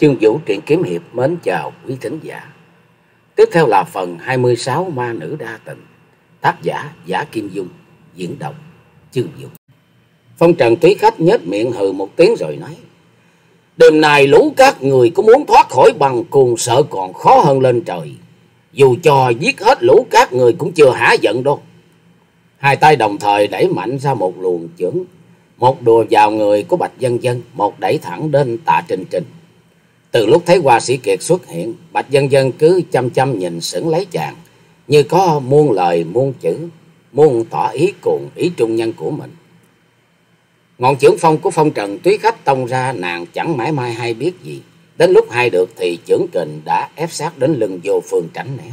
Chương Vũ truyện kiếm hiệp mến chào quý thính giả. Tiếp theo là phần 26 Ma nữ đa tình. Tác giả Giả Kim Dung, diễn đọc Chương Vũ. Phong Trần Túy Khách nhếch miệng hừ một tiếng rồi nói: "Đêm nay lũ các người có muốn thoát khỏi bằng cuồng sợ còn khó hơn lên trời. Dù cho giết hết lũ các người cũng chưa hả giận đâu." Hai tay đồng thời đẩy mạnh ra một luồng chưởng, một đùa vào người của Bạch Dân Dân, một đẩy thẳng đến Tạ Trình Trình. Từ lúc thấy Hoa Sĩ Kiệt xuất hiện, Bạch Dân Dân cứ chăm chăm nhìn sững lấy chàng, như có muôn lời muôn chữ, muôn tỏ ý cùng ý trung nhân của mình. Ngọn trưởng phong của phong trần túy khách tông ra nàng chẳng mãi mai hay biết gì. Đến lúc hay được thì trưởng kình đã ép sát đến lưng vô phương tránh né.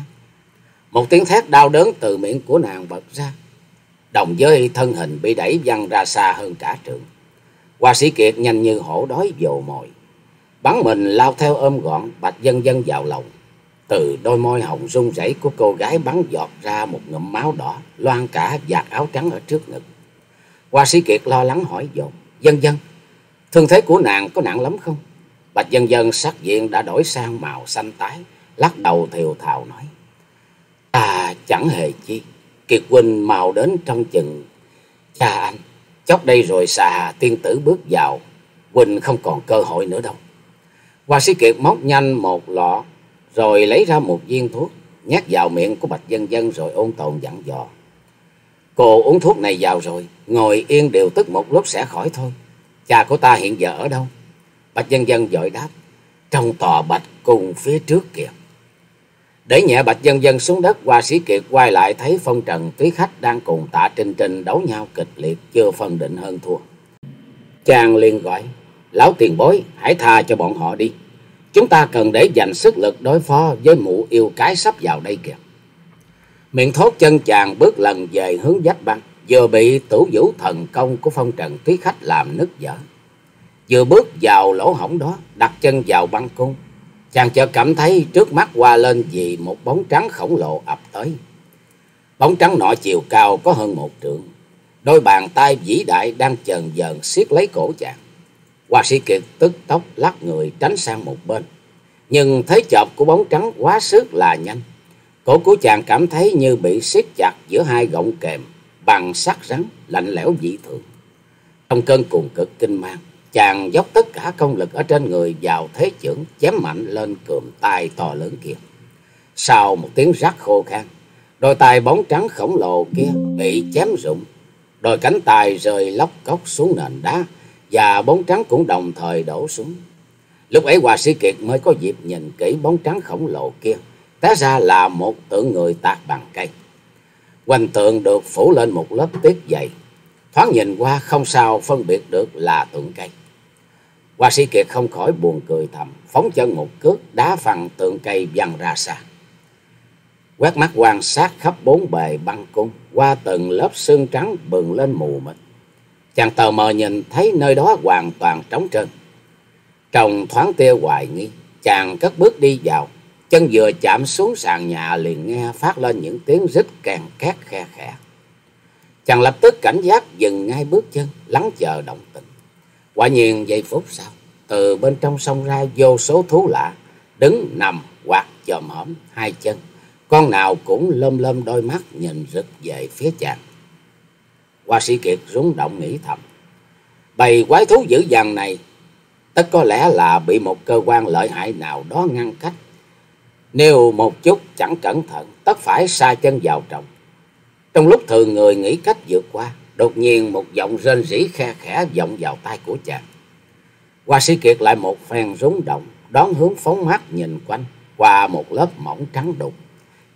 Một tiếng thét đau đớn từ miệng của nàng bật ra. Đồng với thân hình bị đẩy văng ra xa hơn cả trường. Hoa sĩ kiệt nhanh như hổ đói vồ mồi. Bắn mình lao theo ôm gọn bạch dân dân vào lòng. Từ đôi môi hồng run rẩy của cô gái bắn giọt ra một ngụm máu đỏ, loan cả vạt áo trắng ở trước ngực. Hoa sĩ Kiệt lo lắng hỏi dồn, dân dân, thương thế của nàng có nặng lắm không? Bạch dân dân sắc diện đã đổi sang màu xanh tái, lắc đầu thiều thào nói. ta chẳng hề chi, Kiệt huynh mau đến trong chừng. Cha anh, chốc đây rồi xà tiên tử bước vào, huynh không còn cơ hội nữa đâu. Hoa sĩ Kiệt móc nhanh một lọ, rồi lấy ra một viên thuốc, nhét vào miệng của Bạch Dân Dân rồi ôn tồn dặn dò. Cô uống thuốc này vào rồi, ngồi yên điều tức một lúc sẽ khỏi thôi. Cha của ta hiện giờ ở đâu? Bạch Dân Dân vội đáp, trong tòa bạch cùng phía trước kìa. Để nhẹ Bạch Dân Dân xuống đất, Hoa Sĩ Kiệt quay lại thấy phong trần túy khách đang cùng tạ Trinh Trinh đấu nhau kịch liệt, chưa phân định hơn thua. Chàng liền gọi, Lão tiền bối, hãy tha cho bọn họ đi. Chúng ta cần để dành sức lực đối phó với mụ yêu cái sắp vào đây kìa. Miệng thốt chân chàng bước lần về hướng dách băng, vừa bị tủ vũ thần công của phong trần túy khách làm nứt vỡ. Vừa bước vào lỗ hổng đó, đặt chân vào băng cung, chàng chợt cảm thấy trước mắt qua lên vì một bóng trắng khổng lồ ập tới. Bóng trắng nọ chiều cao có hơn một trượng, đôi bàn tay vĩ đại đang chờn dần siết lấy cổ chàng. Hoa sĩ Kiệt tức tốc lắc người tránh sang một bên. Nhưng thế chộp của bóng trắng quá sức là nhanh. Cổ của chàng cảm thấy như bị siết chặt giữa hai gọng kềm bằng sắt rắn lạnh lẽo dị thường. Trong cơn cuồng cực kinh mang, chàng dốc tất cả công lực ở trên người vào thế chưởng chém mạnh lên cườm tay to lớn kia. Sau một tiếng rắc khô khan, đôi tay bóng trắng khổng lồ kia bị chém rụng, đôi cánh tay rơi lóc cốc xuống nền đá và bóng trắng cũng đồng thời đổ xuống. Lúc ấy Hòa Sĩ Kiệt mới có dịp nhìn kỹ bóng trắng khổng lồ kia, té ra là một tượng người tạc bằng cây. Quanh tượng được phủ lên một lớp tuyết dày, thoáng nhìn qua không sao phân biệt được là tượng cây. Hoa sĩ Kiệt không khỏi buồn cười thầm, phóng chân một cước đá phẳng tượng cây văng ra xa. Quét mắt quan sát khắp bốn bề băng cung, qua từng lớp xương trắng bừng lên mù mịt. Chàng tò mò nhìn thấy nơi đó hoàn toàn trống trơn. Trong thoáng tia hoài nghi, chàng cất bước đi vào. Chân vừa chạm xuống sàn nhà liền nghe phát lên những tiếng rít kèn két khe khẽ. Chàng lập tức cảnh giác dừng ngay bước chân, lắng chờ động tình. Quả nhiên giây phút sau, từ bên trong sông ra vô số thú lạ, đứng nằm hoặc chòm hõm hai chân. Con nào cũng lơm lơm đôi mắt nhìn rực về phía chàng. Hoa sĩ Kiệt rúng động nghĩ thầm. Bầy quái thú dữ dằn này, tất có lẽ là bị một cơ quan lợi hại nào đó ngăn cách. Nếu một chút chẳng cẩn thận, tất phải xa chân vào trọng. Trong lúc thường người nghĩ cách vượt qua, đột nhiên một giọng rên rỉ khe khẽ vọng vào tai của chàng. Hoa sĩ Kiệt lại một phen rúng động, đón hướng phóng mắt nhìn quanh qua một lớp mỏng trắng đục.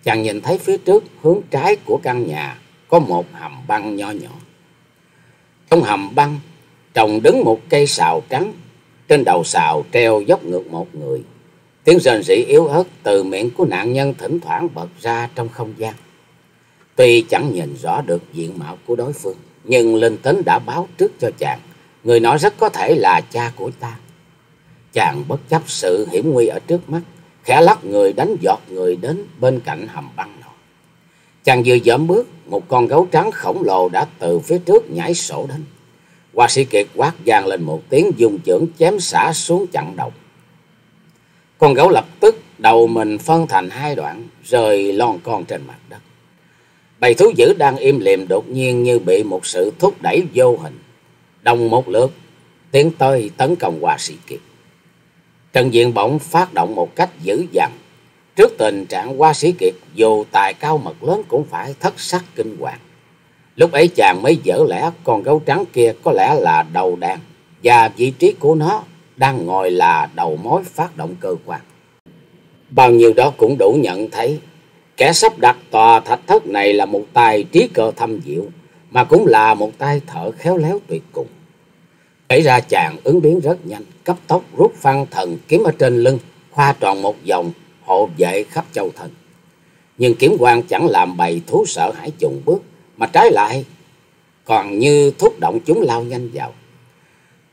Chàng nhìn thấy phía trước hướng trái của căn nhà có một hầm băng nho nhỏ. Trong hầm băng trồng đứng một cây sào trắng, trên đầu sào treo dốc ngược một người. Tiếng rền rỉ yếu ớt từ miệng của nạn nhân thỉnh thoảng bật ra trong không gian. Tuy chẳng nhìn rõ được diện mạo của đối phương, nhưng linh tính đã báo trước cho chàng, người nói rất có thể là cha của ta. Chàng bất chấp sự hiểm nguy ở trước mắt, khẽ lắc người đánh giọt người đến bên cạnh hầm băng. Chàng vừa dẫm bước, một con gấu trắng khổng lồ đã từ phía trước nhảy sổ đến. Hoa sĩ Kiệt quát vang lên một tiếng dùng chưởng chém xả xuống chặn đầu. Con gấu lập tức đầu mình phân thành hai đoạn, rời lon con trên mặt đất. Bầy thú dữ đang im lìm đột nhiên như bị một sự thúc đẩy vô hình. Đồng một lượt, tiến tới tấn công hoa sĩ kiệt. Trần Diện bỗng phát động một cách dữ dằn. Trước tình trạng qua sĩ kiệt, dù tài cao mật lớn cũng phải thất sắc kinh hoàng. Lúc ấy chàng mới dở lẽ con gấu trắng kia có lẽ là đầu đàn và vị trí của nó đang ngồi là đầu mối phát động cơ quan. Bao nhiêu đó cũng đủ nhận thấy kẻ sắp đặt tòa thạch thất này là một tài trí cơ thâm diệu mà cũng là một tay thợ khéo léo tuyệt cùng. Kể ra chàng ứng biến rất nhanh, cấp tốc rút phan thần kiếm ở trên lưng, khoa tròn một vòng, hộ vệ khắp châu thần. Nhưng kiếm quan chẳng làm bầy thú sợ hãi chùn bước, mà trái lại còn như thúc động chúng lao nhanh vào.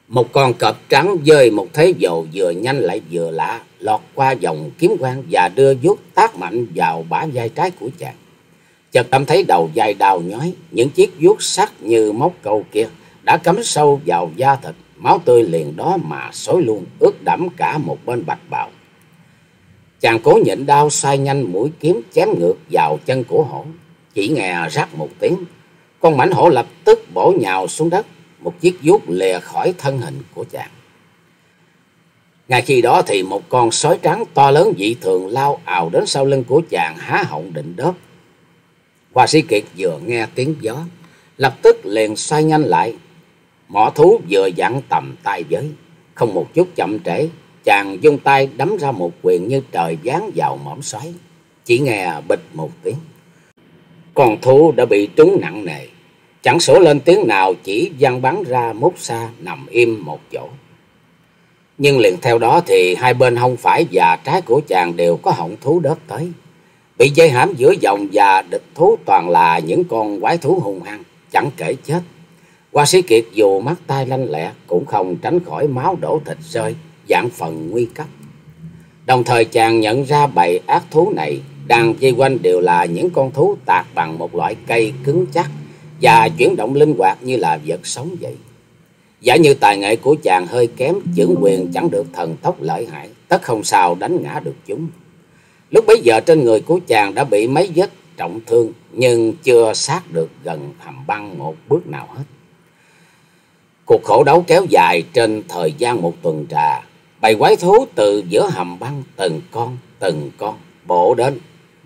Một con cọp trắng dơi một thế dầu vừa nhanh lại vừa lạ, lọt qua dòng kiếm quan và đưa vuốt tác mạnh vào bả vai trái của chàng. Chợt cảm thấy đầu vai đau nhói, những chiếc vuốt sắc như móc câu kia đã cắm sâu vào da thịt, máu tươi liền đó mà xối luôn, ướt đẫm cả một bên bạch bào. Chàng cố nhịn đau xoay nhanh mũi kiếm chém ngược vào chân của hổ, chỉ nghe rác một tiếng, con mảnh hổ lập tức bổ nhào xuống đất, một chiếc vuốt lìa khỏi thân hình của chàng. Ngay khi đó thì một con sói trắng to lớn dị thường lao ào đến sau lưng của chàng há họng định đớp. Hoa sĩ kiệt vừa nghe tiếng gió, lập tức liền xoay nhanh lại. Mỏ thú vừa dặn tầm tay giới, không một chút chậm trễ, chàng dung tay đấm ra một quyền như trời giáng vào mõm xoáy. Chỉ nghe bịch một tiếng. Con thú đã bị trúng nặng nề, chẳng sổ lên tiếng nào chỉ văng bắn ra mút xa nằm im một chỗ. Nhưng liền theo đó thì hai bên hông phải và trái của chàng đều có họng thú đớp tới. Bị dây hãm giữa dòng và địch thú toàn là những con quái thú hung hăng, chẳng kể chết. Hoa sĩ kiệt dù mắt tay lanh lẹ cũng không tránh khỏi máu đổ thịt rơi, dạng phần nguy cấp. Đồng thời chàng nhận ra bầy ác thú này đang vây quanh đều là những con thú tạc bằng một loại cây cứng chắc và chuyển động linh hoạt như là vật sống vậy. Giả như tài nghệ của chàng hơi kém, chưởng quyền chẳng được thần tốc lợi hại, tất không sao đánh ngã được chúng. Lúc bấy giờ trên người của chàng đã bị mấy vết trọng thương, nhưng chưa sát được gần hầm băng một bước nào hết. Cuộc khổ đấu kéo dài trên thời gian một tuần trà, bầy quái thú từ giữa hầm băng từng con, từng con, bộ đến,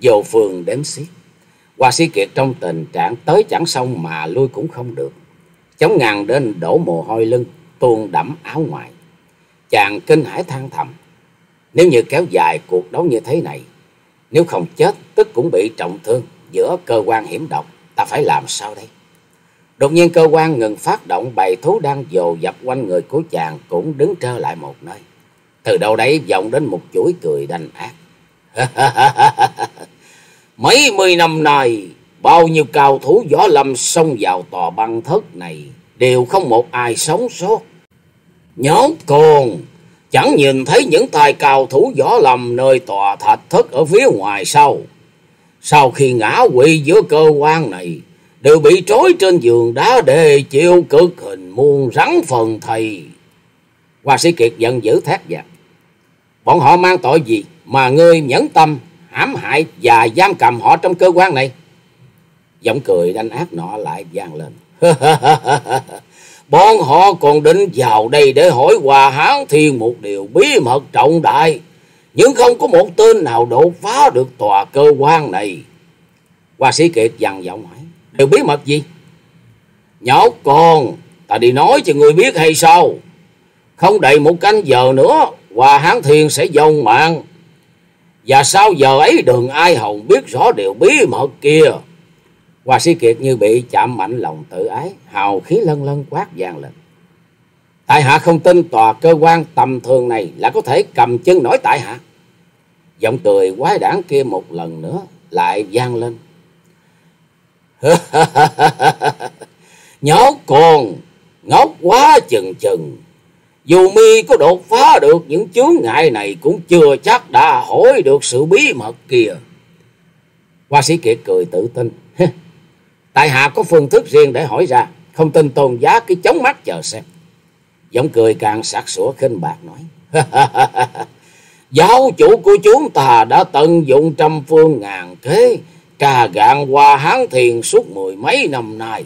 vô phường đếm xiết. Hoa sĩ kiệt trong tình trạng tới chẳng xong mà lui cũng không được chống ngàn đến đổ mồ hôi lưng, tuôn đẫm áo ngoài. Chàng kinh hãi than thầm, nếu như kéo dài cuộc đấu như thế này, nếu không chết tức cũng bị trọng thương giữa cơ quan hiểm độc, ta phải làm sao đây? Đột nhiên cơ quan ngừng phát động bầy thú đang dồ dập quanh người của chàng cũng đứng trơ lại một nơi. Từ đâu đấy vọng đến một chuỗi cười đanh ác. Mấy mươi năm nay Bao nhiêu cao thủ võ lâm xông vào tòa băng thất này đều không một ai sống sót. nhóm còn chẳng nhìn thấy những tài cao thủ võ lâm nơi tòa thạch thất ở phía ngoài sau. Sau khi ngã quỵ giữa cơ quan này, đều bị trói trên giường đá để chịu cực hình muôn rắn phần thầy. Hoa sĩ Kiệt giận dữ thét giặc. Bọn họ mang tội gì mà ngươi nhẫn tâm, hãm hại và giam cầm họ trong cơ quan này? Giọng cười đanh ác nọ lại vang lên. Bọn họ còn định vào đây để hỏi Hòa Hán Thiên một điều bí mật trọng đại. Nhưng không có một tên nào đột phá được tòa cơ quan này. Hoa sĩ Kiệt dằn giọng hỏi. Điều bí mật gì? Nhóc con, ta đi nói cho người biết hay sao? Không đầy một canh giờ nữa, Hòa Hán Thiên sẽ dông mạng. Và sau giờ ấy đường ai hồng biết rõ điều bí mật kia. Hoa sĩ Kiệt như bị chạm mạnh lòng tự ái, hào khí lân lân quát vang lên. Tại hạ không tin tòa cơ quan tầm thường này là có thể cầm chân nổi tại hạ. Giọng cười quái đản kia một lần nữa lại vang lên. Nhóc con, ngốc quá chừng chừng. Dù mi có đột phá được những chướng ngại này cũng chưa chắc đã hỏi được sự bí mật kia. Hoa sĩ Kiệt cười tự tin. Tại hạ có phương thức riêng để hỏi ra, không tin tôn giá cứ chống mắt chờ xem. Giọng cười càng sặc sủa khinh bạc nói. Giáo chủ của chúng ta đã tận dụng trăm phương ngàn kế, trà gạn qua hán thiền suốt mười mấy năm nay.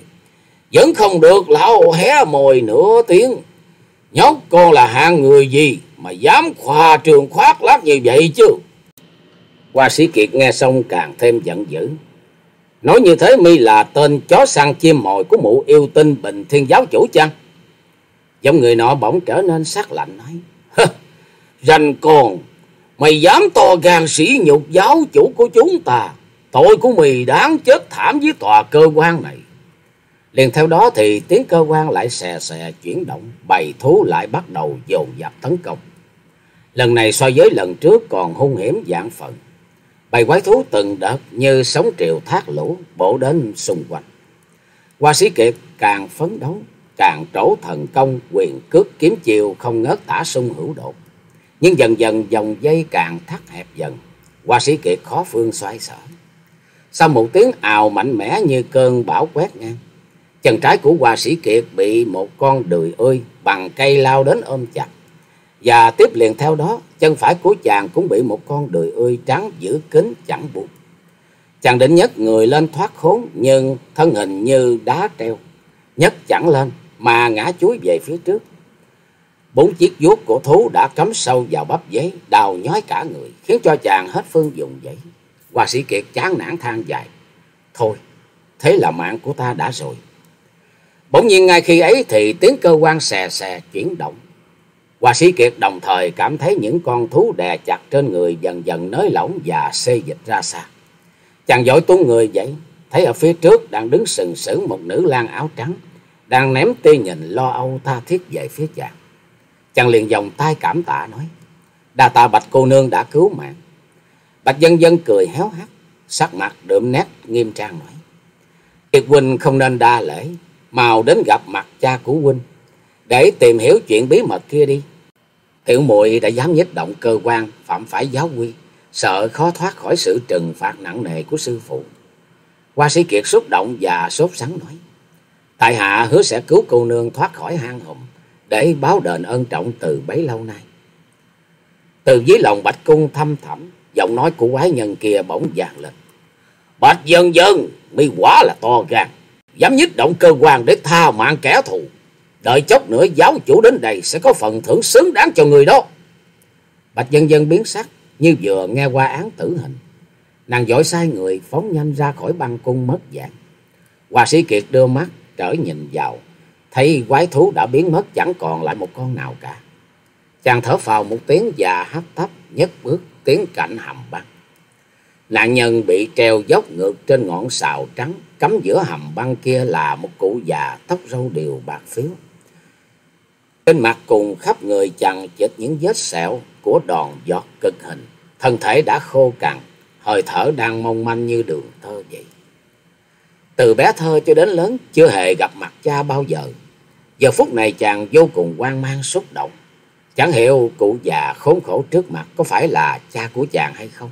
Vẫn không được lão hé mồi nửa tiếng. Nhóc con là hạng người gì mà dám khoa trường khoác lác như vậy chứ? Hoa sĩ Kiệt nghe xong càng thêm giận dữ. Nói như thế mi là tên chó săn chim mồi của mụ yêu tinh bình thiên giáo chủ chăng? Giống người nọ bỗng trở nên sắc lạnh nói. Rành con, mày dám to gan sĩ nhục giáo chủ của chúng ta. Tội của mày đáng chết thảm với tòa cơ quan này. Liền theo đó thì tiếng cơ quan lại xè xè chuyển động, bầy thú lại bắt đầu dồn dập tấn công. Lần này so với lần trước còn hung hiểm dạng phận. Bầy quái thú từng đợt như sóng triều thác lũ bổ đến xung quanh. Hoa sĩ kiệt càng phấn đấu, càng trổ thần công quyền cước kiếm chiều không ngớt tả sung hữu độ. Nhưng dần dần dòng dây càng thắt hẹp dần, hoa sĩ kiệt khó phương xoay sở. Sau một tiếng ào mạnh mẽ như cơn bão quét ngang, chân trái của hòa sĩ kiệt bị một con đười ơi bằng cây lao đến ôm chặt. Và tiếp liền theo đó, chân phải của chàng cũng bị một con đười ươi trắng giữ kín chẳng buộc. Chàng định nhấc người lên thoát khốn, nhưng thân hình như đá treo, nhấc chẳng lên mà ngã chuối về phía trước. Bốn chiếc vuốt của thú đã cắm sâu vào bắp giấy, đào nhói cả người, khiến cho chàng hết phương dùng vậy. Hoa sĩ Kiệt chán nản than dài. Thôi, thế là mạng của ta đã rồi. Bỗng nhiên ngay khi ấy thì tiếng cơ quan xè xè chuyển động. Hoa sĩ Kiệt đồng thời cảm thấy những con thú đè chặt trên người dần dần nới lỏng và xê dịch ra xa. Chàng dội tuôn người dậy, thấy ở phía trước đang đứng sừng sững một nữ lang áo trắng, đang ném tia nhìn lo âu tha thiết về phía chàng. Chàng liền vòng tay cảm tạ nói, đa tạ bạch cô nương đã cứu mạng. Bạch dân dân cười héo hắt, sắc mặt đượm nét nghiêm trang nói, Kiệt huynh không nên đa lễ, mau đến gặp mặt cha của huynh để tìm hiểu chuyện bí mật kia đi. Tiểu muội đã dám nhích động cơ quan phạm phải giáo quy, sợ khó thoát khỏi sự trừng phạt nặng nề của sư phụ. Hoa sĩ Kiệt xúc động và sốt sắng nói: "Tại hạ hứa sẽ cứu cô nương thoát khỏi hang hùm để báo đền ân trọng từ bấy lâu nay." Từ dưới lòng Bạch cung thăm thẳm, giọng nói của quái nhân kia bỗng vàng lên. "Bạch dân dân, mi quá là to gan, dám nhích động cơ quan để tha mạng kẻ thù." Đợi chốc nữa giáo chủ đến đây sẽ có phần thưởng xứng đáng cho người đó. Bạch dân dân biến sắc, như vừa nghe qua án tử hình. Nàng dội sai người, phóng nhanh ra khỏi băng cung mất dạng. Hòa sĩ Kiệt đưa mắt, trở nhìn vào. Thấy quái thú đã biến mất, chẳng còn lại một con nào cả. Chàng thở phào một tiếng và hấp tấp nhất bước tiến cạnh hầm băng. Nạn nhân bị treo dốc ngược trên ngọn sào trắng, cắm giữa hầm băng kia là một cụ già tóc râu đều bạc phiếu. Trên mặt cùng khắp người chằng chịt những vết sẹo của đòn giọt cực hình. Thân thể đã khô cằn, hơi thở đang mong manh như đường thơ vậy. Từ bé thơ cho đến lớn chưa hề gặp mặt cha bao giờ. Giờ phút này chàng vô cùng quan mang xúc động. Chẳng hiểu cụ già khốn khổ trước mặt có phải là cha của chàng hay không.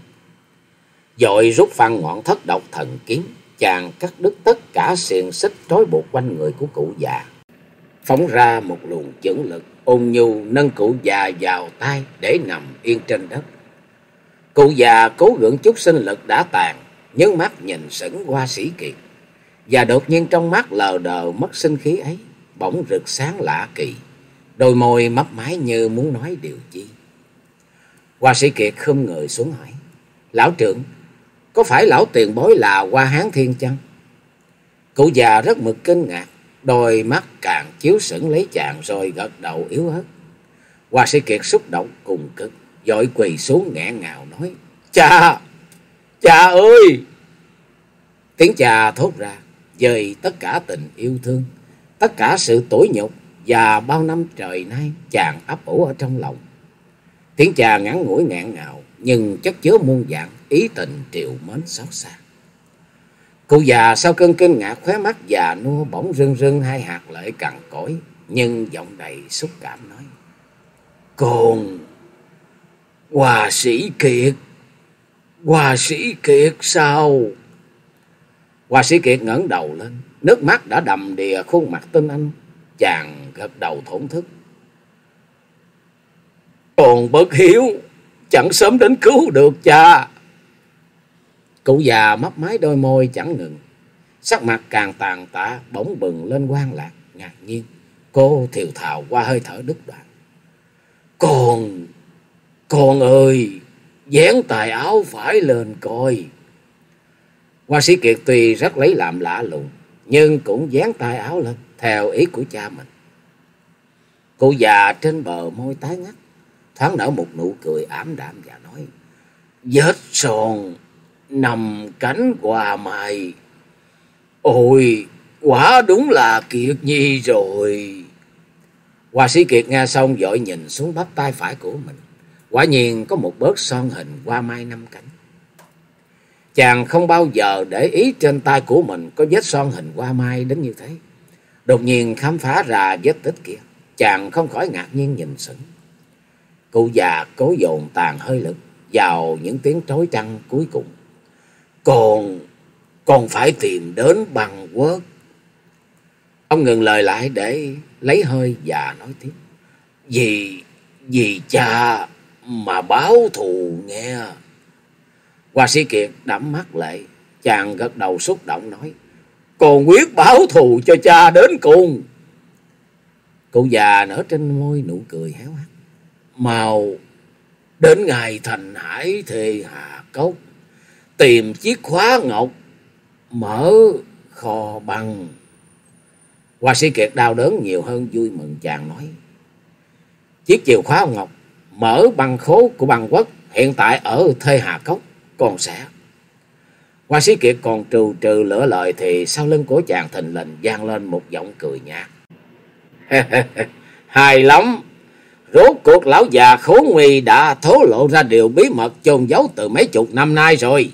Dội rút phăng ngọn thất độc thần kiếm, chàng cắt đứt tất cả xiềng xích trói buộc quanh người của cụ già phóng ra một luồng chưởng lực ôn nhu nâng cụ già vào tay để nằm yên trên đất. Cụ già cố gượng chút sinh lực đã tàn, nhớ mắt nhìn sững qua sĩ kiệt. Và đột nhiên trong mắt lờ đờ mất sinh khí ấy, bỗng rực sáng lạ kỳ. Đôi môi mấp máy như muốn nói điều chi. Hoa sĩ kiệt không người xuống hỏi. Lão trưởng, có phải lão tiền bối là Hoa Hán Thiên chăng? Cụ già rất mực kinh ngạc, Đôi mắt càng chiếu sững lấy chàng rồi gật đầu yếu ớt. Hoa sĩ Kiệt xúc động cùng cực, dội quỳ xuống nghẹn ngào nói. Cha! Cha ơi! Tiếng cha thốt ra, dời tất cả tình yêu thương, tất cả sự tủi nhục và bao năm trời nay chàng ấp ủ ở trong lòng. Tiếng cha ngắn ngủi nghẹn ngào, nhưng chất chứa muôn dạng ý tình triều mến xót xa. Cụ già sau cơn kinh ngạc khóe mắt già nua bỗng rưng rưng hai hạt lệ cằn cỗi, nhưng giọng đầy xúc cảm nói. Còn hòa sĩ kiệt, hòa sĩ kiệt sao? Hòa sĩ kiệt ngẩng đầu lên, nước mắt đã đầm đìa khuôn mặt tinh anh, chàng gật đầu thổn thức. Còn bất hiếu, chẳng sớm đến cứu được cha. Cụ già mấp máy đôi môi chẳng ngừng. Sắc mặt càng tàn tạ bỗng bừng lên quan lạc, ngạc nhiên. Cô thiều thào qua hơi thở đứt đoạn. Con, con ơi, dán tài áo phải lên coi. Hoa sĩ Kiệt tuy rất lấy làm lạ lùng, nhưng cũng dán tay áo lên theo ý của cha mình. Cụ già trên bờ môi tái ngắt, thoáng nở một nụ cười ảm đạm và nói, Vết son nằm cánh quà mày. Ôi, quả đúng là Kiệt Nhi rồi. Hoa sĩ Kiệt nghe xong vội nhìn xuống bắp tay phải của mình. Quả nhiên có một bớt son hình hoa mai năm cánh. Chàng không bao giờ để ý trên tay của mình có vết son hình hoa mai đến như thế. Đột nhiên khám phá ra vết tích kia. Chàng không khỏi ngạc nhiên nhìn sững. Cụ già cố dồn tàn hơi lực vào những tiếng trối trăng cuối cùng. Còn, còn phải tìm đến bằng quốc. Ông ngừng lời lại để lấy hơi và nói tiếp. Vì, vì cha mà báo thù nghe. Hoa sĩ Kiệt đẫm mắt lệ, chàng gật đầu xúc động nói. Còn quyết báo thù cho cha đến cùng. Cụ già nở trên môi nụ cười héo hắt. Màu đến ngày thành hải thì hà cốc. Tìm chiếc khóa ngọc, mở kho bằng. Hoa sĩ Kiệt đau đớn nhiều hơn vui mừng chàng nói. Chiếc chìa khóa ngọc mở bằng khố của bằng quốc hiện tại ở Thê Hà Cốc còn sẽ. Hoa sĩ Kiệt còn trừ trừ lửa lời thì sau lưng của chàng thình lình vang lên một giọng cười nhạt. Hài lắm. Rốt cuộc lão già khốn nguy đã thố lộ ra điều bí mật chôn giấu từ mấy chục năm nay rồi.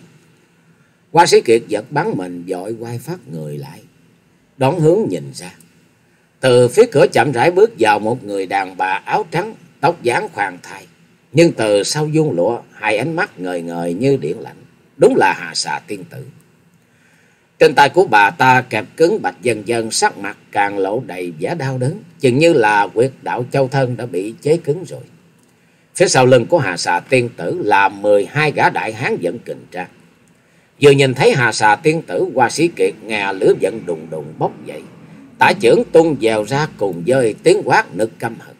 Hoa sĩ Kiệt giật bắn mình dội quay phát người lại. Đón hướng nhìn ra. Từ phía cửa chậm rãi bước vào một người đàn bà áo trắng, tóc dáng khoan thai. Nhưng từ sau dung lụa, hai ánh mắt ngời ngời như điện lạnh. Đúng là hà xà tiên tử. Trên tay của bà ta kẹp cứng bạch dần dần sắc mặt càng lộ đầy vẻ đau đớn. Chừng như là quyệt đạo châu thân đã bị chế cứng rồi. Phía sau lưng của hà xà tiên tử là mười hai gã đại hán dẫn kình ra. Vừa nhìn thấy hà xà tiên tử qua sĩ kiệt nghe lửa giận đùng đùng bốc dậy. Tả trưởng tung dèo ra cùng dơi tiếng quát nực căm hận.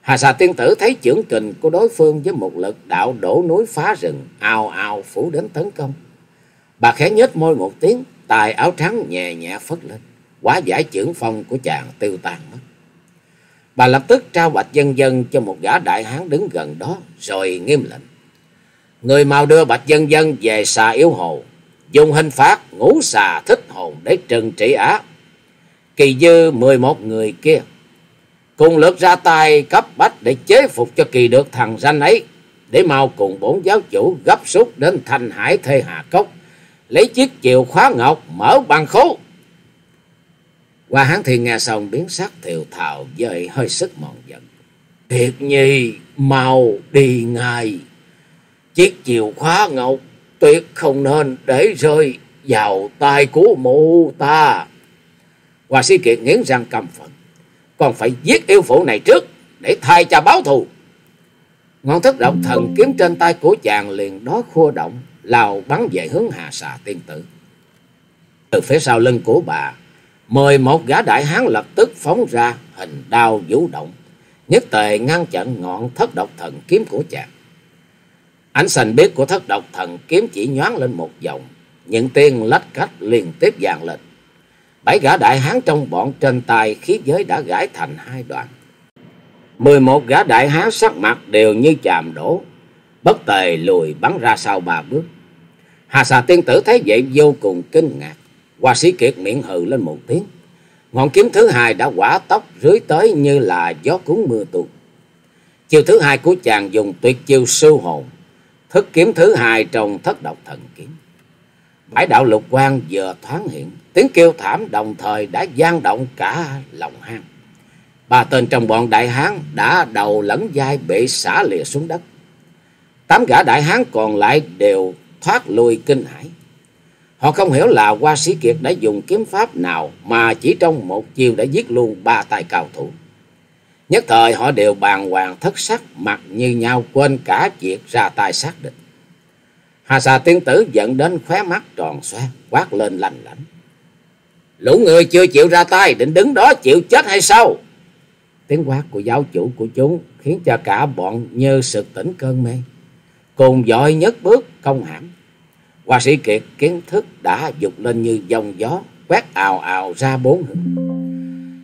Hà xà tiên tử thấy trưởng kình của đối phương với một lực đạo đổ núi phá rừng, ào ào phủ đến tấn công. Bà khẽ nhếch môi một tiếng, tài áo trắng nhẹ nhẹ phất lên, quá giải trưởng phong của chàng tiêu tan mất. Bà lập tức trao bạch dân dân cho một gã đại hán đứng gần đó, rồi nghiêm lệnh. Người mau đưa bạch dân dân về xà yếu hồ, dùng hình phạt ngũ xà thích hồn để trừng trị á. Kỳ dư mười một người kia cùng lượt ra tay cấp bách để chế phục cho kỳ được thằng danh ấy, để mau cùng bốn giáo chủ gấp rút đến thanh hải thê hà cốc, lấy chiếc chìa khóa ngọc mở bằng khố. Qua hán thiên nghe xong biến sắc thiều thào dời hơi sức mòn giận. Thiệt nhi, mau đi ngay. Chiếc chìa khóa ngọc tuyệt không nên để rơi vào tay của mụ ta. Hoa sĩ Kiệt nghiến răng cầm phận còn phải giết yêu phụ này trước để thay cha báo thù. Ngọn thất động thần kiếm trên tay của chàng liền đó khua động, lao bắn về hướng hà xà tiên tử. Từ phía sau lưng của bà, mười một gã đại hán lập tức phóng ra hình đao vũ động, nhất tề ngăn chặn ngọn thất độc thần kiếm của chàng. Ánh xanh biết của thất độc thần kiếm chỉ nhoáng lên một vòng, những tiên lách cách liên tiếp dàn lên. Bảy gã đại hán trong bọn trên tay khí giới đã gãi thành hai đoạn. Mười một gã đại hán sắc mặt đều như chàm đổ. Bất tề lùi bắn ra sau ba bước. Hà xà tiên tử thấy vậy vô cùng kinh ngạc. Hoa sĩ kiệt miệng hừ lên một tiếng. Ngọn kiếm thứ hai đã quả tóc rưới tới như là gió cuốn mưa tuột. Chiêu thứ hai của chàng dùng tuyệt chiêu sưu hồn. Thức kiếm thứ hai trong thất độc thần kiếm. Bãi đạo lục quang vừa thoáng hiện, tiếng kêu thảm đồng thời đã gian động cả lòng hang. Ba tên trong bọn đại hán đã đầu lẫn vai bị xả lìa xuống đất. Tám gã đại hán còn lại đều thoát lui kinh hãi. Họ không hiểu là Hoa Sĩ Kiệt đã dùng kiếm pháp nào mà chỉ trong một chiều đã giết luôn ba tài cao thủ. Nhất thời họ đều bàng hoàng thất sắc, mặt như nhau quên cả việc ra tay xác định. Hà xà tiên tử dẫn đến khóe mắt tròn xoe, quát lên lành lảnh Lũ người chưa chịu ra tay, định đứng đó chịu chết hay sao? Tiếng quát của giáo chủ của chúng khiến cho cả bọn như sực tỉnh cơn mê. Cùng dội nhất bước công hãm. Hoa sĩ Kiệt kiến thức đã dục lên như dòng gió, quét ào ào ra bốn hướng.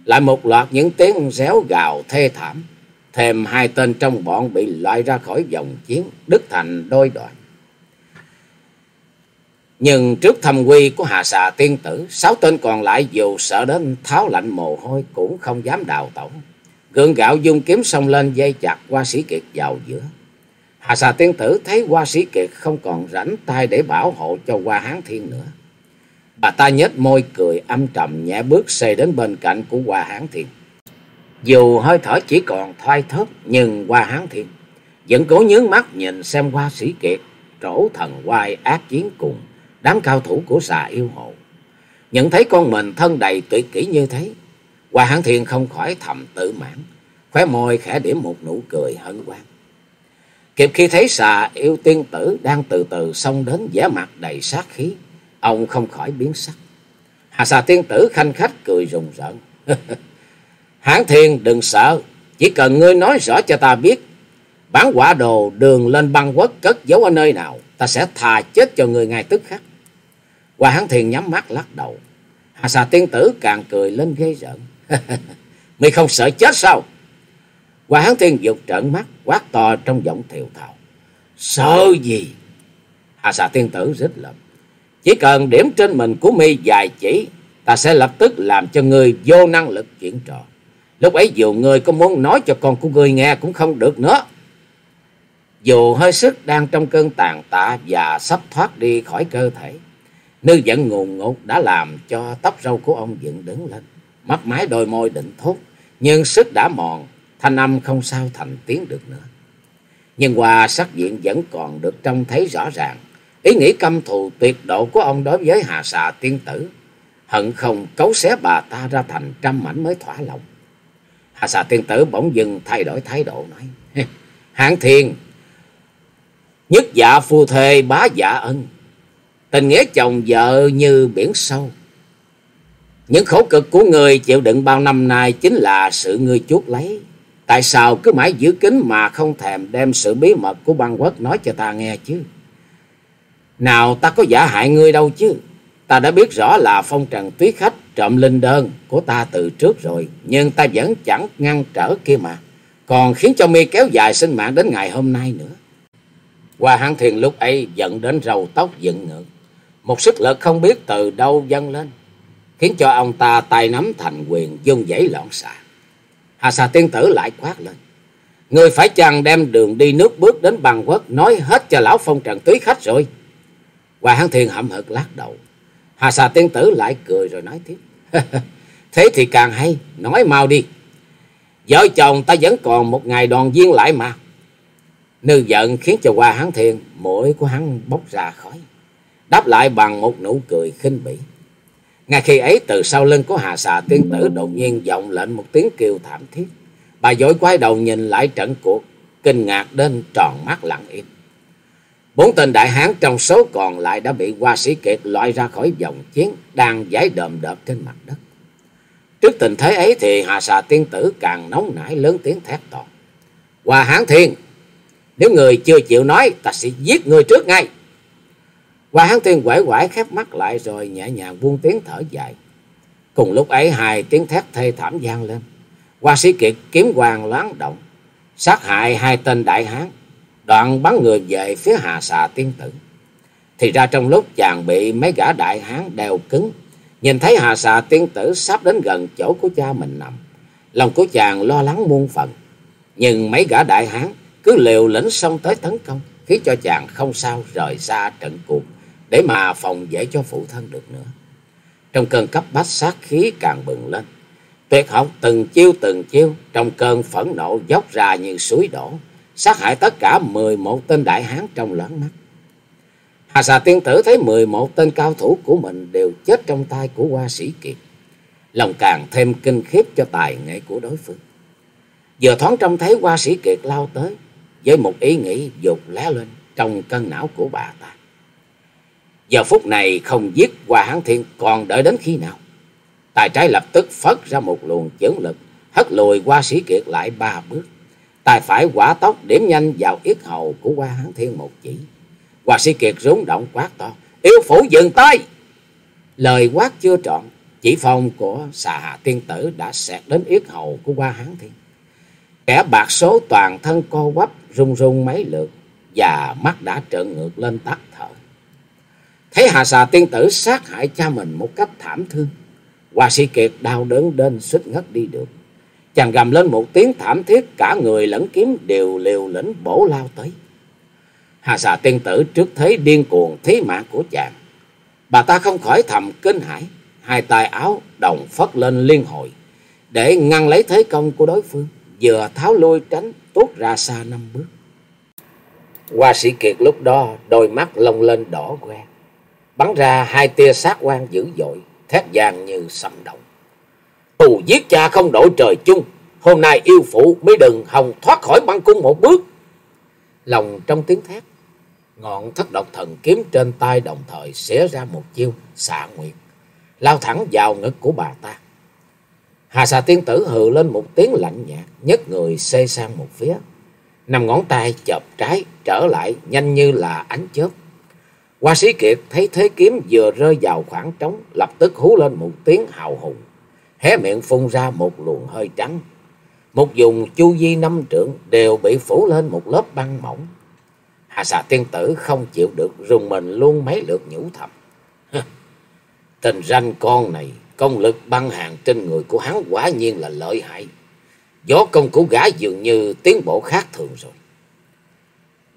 Lại một loạt những tiếng réo gào thê thảm. Thêm hai tên trong bọn bị loại ra khỏi vòng chiến, đứt thành đôi đoạn. Nhưng trước thâm quy của hạ xà tiên tử, sáu tên còn lại dù sợ đến tháo lạnh mồ hôi cũng không dám đào tẩu. Gượng gạo dung kiếm xông lên dây chặt qua sĩ kiệt vào giữa. Hà xà tiên tử thấy qua sĩ kiệt không còn rảnh tay để bảo hộ cho qua hán thiên nữa. Bà ta nhếch môi cười âm trầm nhẹ bước xê đến bên cạnh của Hoa Hán Thiên. Dù hơi thở chỉ còn thoai thóp nhưng Hoa Hán Thiên vẫn cố nhướng mắt nhìn xem Hoa Sĩ Kiệt trổ thần quai ác chiến cùng đám cao thủ của xà yêu hộ. Nhận thấy con mình thân đầy tuyệt kỹ như thế, Hoa Hán Thiên không khỏi thầm tự mãn, khóe môi khẽ điểm một nụ cười hân hoan. Kịp khi thấy xà yêu tiên tử đang từ từ xông đến vẻ mặt đầy sát khí, Ông không khỏi biến sắc. Hà xà tiên tử khanh khách cười rùng rợn. Hãng thiên đừng sợ. Chỉ cần ngươi nói rõ cho ta biết. Bản quả đồ đường lên băng quốc cất giấu ở nơi nào. Ta sẽ thà chết cho người ngay tức khắc. Hoa hãng thiên nhắm mắt lắc đầu. Hà xà tiên tử càng cười lên ghê rợn. Mày không sợ chết sao? Quảng thiên dục trợn mắt quát to trong giọng thiều thào. Sợ gì? Hà xà tiên tử rít lầm. Chỉ cần điểm trên mình của mi dài chỉ, ta sẽ lập tức làm cho ngươi vô năng lực chuyển trò. Lúc ấy dù ngươi có muốn nói cho con của ngươi nghe cũng không được nữa. Dù hơi sức đang trong cơn tàn tạ và sắp thoát đi khỏi cơ thể, nư giận ngùn ngột đã làm cho tóc râu của ông dựng đứng lên. Mắt mái đôi môi định thốt, nhưng sức đã mòn, thanh âm không sao thành tiếng được nữa. Nhưng qua sắc diện vẫn còn được trông thấy rõ ràng Ý nghĩ căm thù tuyệt độ của ông đối với hà xà tiên tử. Hận không cấu xé bà ta ra thành trăm mảnh mới thỏa lòng. Hà xà tiên tử bỗng dừng thay đổi thái độ nói. Hạng thiên, nhất dạ phu thê bá dạ ân. Tình nghĩa chồng vợ như biển sâu. Những khổ cực của người chịu đựng bao năm nay chính là sự ngươi chuốt lấy. Tại sao cứ mãi giữ kín mà không thèm đem sự bí mật của băng quốc nói cho ta nghe chứ? Nào ta có giả hại ngươi đâu chứ. Ta đã biết rõ là phong trần tuyết khách trộm linh đơn của ta từ trước rồi. Nhưng ta vẫn chẳng ngăn trở kia mà. Còn khiến cho mi kéo dài sinh mạng đến ngày hôm nay nữa. Hoa hán thiền lúc ấy giận đến râu tóc dựng ngược. Một sức lực không biết từ đâu dâng lên. Khiến cho ông ta tay nắm thành quyền, dung dãy loạn xạ. Hà xà tiên tử lại quát lên. Người phải chăng đem đường đi nước bước đến bằng quốc nói hết cho lão phong trần túy khách rồi. Hoa Hán Thiên hậm hực lắc đầu. Hà xà tiên tử lại cười rồi nói tiếp. Thế thì càng hay, nói mau đi. Vợ chồng ta vẫn còn một ngày đoàn viên lại mà. Nư giận khiến cho Hoa Hán Thiên, mũi của hắn bốc ra khói. Đáp lại bằng một nụ cười khinh bỉ. Ngay khi ấy từ sau lưng của Hà xà tiên tử đột nhiên vọng lệnh một tiếng kêu thảm thiết. Bà dội quay đầu nhìn lại trận cuộc, kinh ngạc đến tròn mắt lặng im. Bốn tên đại hán trong số còn lại đã bị hoa sĩ kiệt loại ra khỏi vòng chiến, đang giải đờm đợp trên mặt đất. Trước tình thế ấy thì Hà xà tiên tử càng nóng nảy lớn tiếng thét to. Hoa hán thiên, nếu người chưa chịu nói, ta sẽ giết người trước ngay. Hoa hán thiên quẩy quải khép mắt lại rồi nhẹ nhàng buông tiếng thở dài. Cùng lúc ấy hai tiếng thét thê thảm gian lên. Hoa sĩ kiệt kiếm hoàng loáng động, sát hại hai tên đại hán đoạn bắn người về phía hà xà tiên tử. Thì ra trong lúc chàng bị mấy gã đại hán đeo cứng, nhìn thấy hà xà tiên tử sắp đến gần chỗ của cha mình nằm. Lòng của chàng lo lắng muôn phần. Nhưng mấy gã đại hán cứ liều lĩnh xông tới tấn công, khiến cho chàng không sao rời xa trận cuộc để mà phòng vệ cho phụ thân được nữa. Trong cơn cấp bách sát khí càng bừng lên. Tuyệt học từng chiêu từng chiêu, trong cơn phẫn nộ dốc ra như suối đổ, sát hại tất cả 11 tên đại hán trong loáng mắt. Hà xà tiên tử thấy 11 tên cao thủ của mình đều chết trong tay của hoa sĩ kiệt. Lòng càng thêm kinh khiếp cho tài nghệ của đối phương. Vừa thoáng trông thấy Hoa sĩ kiệt lao tới, với một ý nghĩ dục lé lên trong cân não của bà ta. Giờ phút này không giết qua hán thiên còn đợi đến khi nào? Tài trái lập tức phất ra một luồng chưởng lực, hất lùi qua sĩ kiệt lại ba bước. Tài phải quả tóc điểm nhanh vào yết hầu của qua hán thiên một chỉ. Hoa sĩ kiệt rúng động quát to. Yêu phủ dừng tay! Lời quát chưa trọn, chỉ phong của xà hà tiên tử đã xẹt đến yết hầu của qua hán thiên. Kẻ bạc số toàn thân co quắp run run mấy lượt và mắt đã trợn ngược lên tắt thở. Thấy Hà Xà tiên tử sát hại cha mình một cách thảm thương. Hoa sĩ kiệt đau đớn đến suýt ngất đi được. Chàng gầm lên một tiếng thảm thiết cả người lẫn kiếm đều liều lĩnh bổ lao tới. Hà xà tiên tử trước thế điên cuồng thí mạng của chàng. Bà ta không khỏi thầm kinh hãi, hai tay áo đồng phất lên liên hồi, để ngăn lấy thế công của đối phương, vừa tháo lôi tránh tuốt ra xa năm bước. Hoa sĩ kiệt lúc đó đôi mắt lông lên đỏ que, bắn ra hai tia sát quang dữ dội, thét vàng như sầm động. Tù giết cha không đổi trời chung, hôm nay yêu phụ mới đừng hòng thoát khỏi băng cung một bước. Lòng trong tiếng thét, ngọn thất độc thần kiếm trên tay đồng thời xé ra một chiêu xạ nguyệt, lao thẳng vào ngực của bà ta. Hà xà tiên tử hừ lên một tiếng lạnh nhạt, nhấc người xê sang một phía. Nằm ngón tay chợp trái trở lại nhanh như là ánh chớp. Hoa sĩ kiệt thấy thế kiếm vừa rơi vào khoảng trống, lập tức hú lên một tiếng hào hùng, hé miệng phun ra một luồng hơi trắng. Một dùng chu vi năm trượng đều bị phủ lên một lớp băng mỏng. Hà xà tiên tử không chịu được rùng mình luôn mấy lượt nhủ thầm. Tình ranh con này, công lực băng hàng trên người của hắn quả nhiên là lợi hại. Gió công của gã dường như tiến bộ khác thường rồi.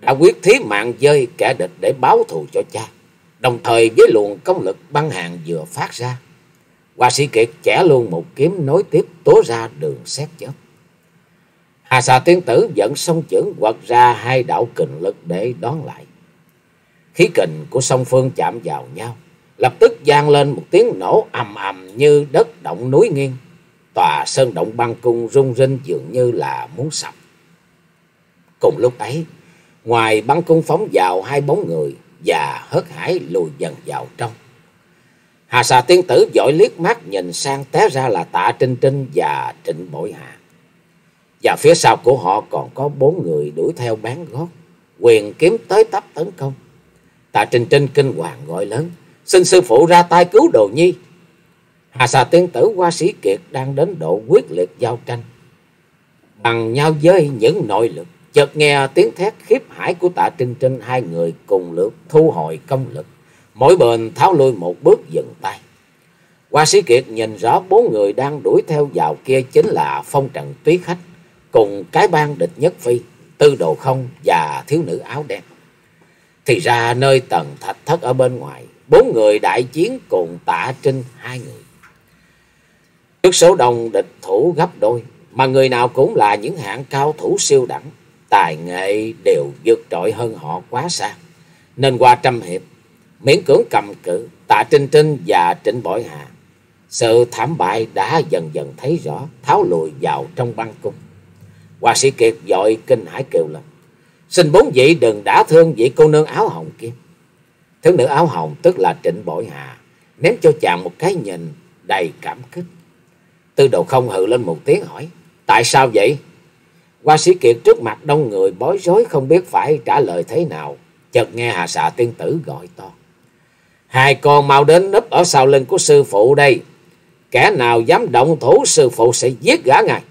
Đã quyết thí mạng dơi kẻ địch để báo thù cho cha. Đồng thời với luồng công lực băng hàng vừa phát ra. Hoa sĩ kiệt chẻ luôn một kiếm nối tiếp tố ra đường xét chớp. Hà xà tiên tử dẫn sông chưởng quật ra hai đạo kình lực để đón lại. Khí kình của sông phương chạm vào nhau, lập tức vang lên một tiếng nổ ầm ầm như đất động núi nghiêng. Tòa sơn động băng cung rung rinh dường như là muốn sập. Cùng lúc ấy, ngoài bắn cung phóng vào hai bóng người và hớt hải lùi dần vào trong. Hà xà tiên tử giỏi liếc mắt nhìn sang té ra là tạ Trinh Trinh và Trịnh Bội Hà. Và phía sau của họ còn có bốn người đuổi theo bán gót. Quyền kiếm tới tấp tấn công. Tạ trinh Trinh kinh hoàng gọi lớn. Xin sư phụ ra tay cứu đồ nhi. Hà xà tiên tử qua sĩ kiệt đang đến độ quyết liệt giao tranh. Bằng nhau với những nội lực. Chợt nghe tiếng thét khiếp hải của tạ Trinh Trinh hai người cùng lượt thu hồi công lực. Mỗi bên tháo lui một bước dừng tay. Hoa sĩ Kiệt nhìn rõ bốn người đang đuổi theo vào kia chính là phong trần túy khách cùng cái ban địch nhất phi, tư đồ không và thiếu nữ áo đen. Thì ra nơi tầng thạch thất ở bên ngoài, bốn người đại chiến cùng tạ trinh hai người. Trước số đông địch thủ gấp đôi, mà người nào cũng là những hạng cao thủ siêu đẳng, tài nghệ đều vượt trội hơn họ quá xa. Nên qua trăm hiệp, miễn cưỡng cầm cự, tạ trinh trinh và trịnh bội hà. Sự thảm bại đã dần dần thấy rõ, tháo lùi vào trong băng cung. Hoa sĩ Kiệt dội kinh hãi kêu lên. Xin bốn vị đừng đã thương vị cô nương áo hồng kia. thứ nữ áo hồng tức là trịnh bội hà. Ném cho chàng một cái nhìn đầy cảm kích. Tư đồ không hự lên một tiếng hỏi. Tại sao vậy? Hoa sĩ Kiệt trước mặt đông người bối rối không biết phải trả lời thế nào. Chợt nghe hà xạ tiên tử gọi to. Hai con mau đến núp ở sau lưng của sư phụ đây. Kẻ nào dám động thủ sư phụ sẽ giết gã ngài.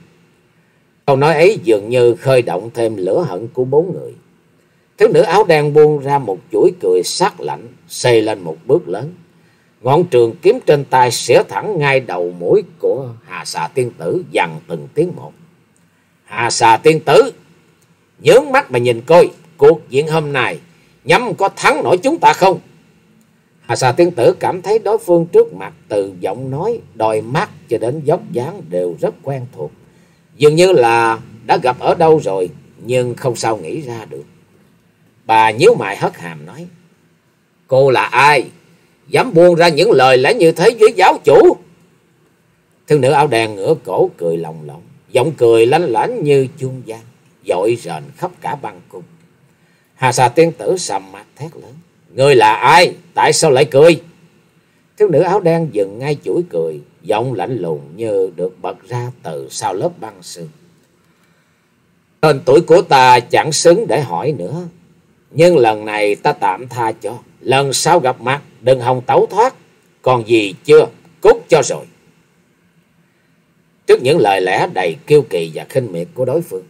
Câu nói ấy dường như khơi động thêm lửa hận của bốn người. Thiếu nữ áo đen buông ra một chuỗi cười sắc lạnh, xây lên một bước lớn. Ngọn trường kiếm trên tay xỉa thẳng ngay đầu mũi của Hà xà tiên tử dằn từng tiếng một. Hà xà tiên tử, nhướng mắt mà nhìn coi, cuộc diện hôm nay nhắm có thắng nổi chúng ta không? Hà xà tiên tử cảm thấy đối phương trước mặt từ giọng nói, đôi mắt cho đến dốc dáng đều rất quen thuộc. Dường như là đã gặp ở đâu rồi, nhưng không sao nghĩ ra được. Bà nhíu mày hất hàm nói, Cô là ai? Dám buông ra những lời lẽ như thế với giáo chủ? Thương nữ áo đen ngửa cổ cười lòng lộng, giọng cười lanh lảnh như chuông vang, dội rền khắp cả băng cung. Hà xà tiên tử sầm mặt thét lớn. Ngươi là ai? Tại sao lại cười? Thiếu nữ áo đen dừng ngay chuỗi cười, giọng lạnh lùng như được bật ra từ sau lớp băng sương. Tên tuổi của ta chẳng xứng để hỏi nữa. Nhưng lần này ta tạm tha cho. Lần sau gặp mặt đừng hòng tẩu thoát. Còn gì chưa? Cút cho rồi. Trước những lời lẽ đầy kiêu kỳ và khinh miệt của đối phương.